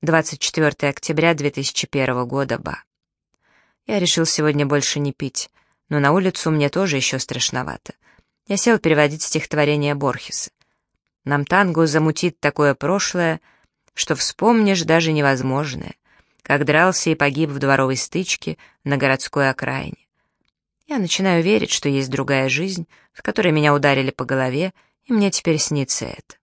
24 октября 2001 года, Ба. Я решил сегодня больше не пить, но на улицу мне тоже еще страшновато. Я сел переводить стихотворение Борхеса. Нам танго замутит такое прошлое, что вспомнишь даже невозможное, как дрался и погиб в дворовой стычке на городской окраине. Я начинаю верить, что есть другая жизнь, в которой меня ударили по голове, и мне теперь снится это.